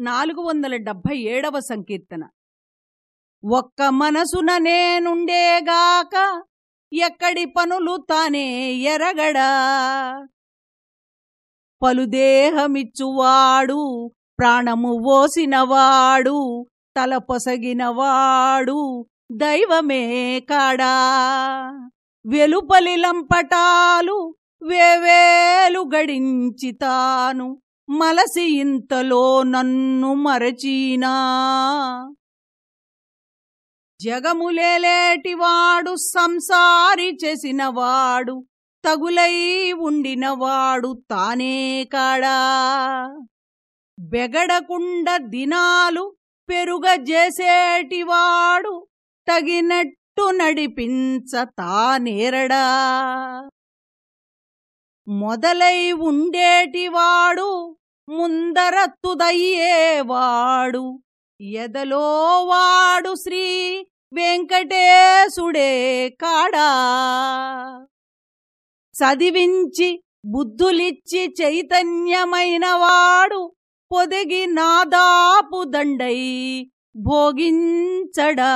నాలుగు వందల డెబ్భై ఏడవ సంకీర్తన. ఒక్క మనసున నేనుండేగాక ఎక్కడి పనులు తానే ఎరగడా? పలుదేహమిచ్చువాడు ప్రాణము ఓసినవాడు తల పొసగినవాడు దైవమే కాడా? వెలుపలి లంపటాలు వేవేలు గడించి తాను మలసి ఇంతలో నన్ను మరచీనా. జగములేలేటివాడు సంసారి చేసినవాడు తగులై ఉండినవాడు తానే కాడా. బెగడకుండ దినాలు పెరుగజేసేటివాడు తగినట్టు నడిపించ తానేరడా. మొదలై ఉండేటివాడు ముందరత్తుదయ్యేవాడు. ఎదలో వాడు శ్రీ వెంకటేశుడే కాడా? చదివించి బుద్ధులిచ్చి చైతన్యమైనవాడు పొదిగి నాదాపు దండై భోగించడా?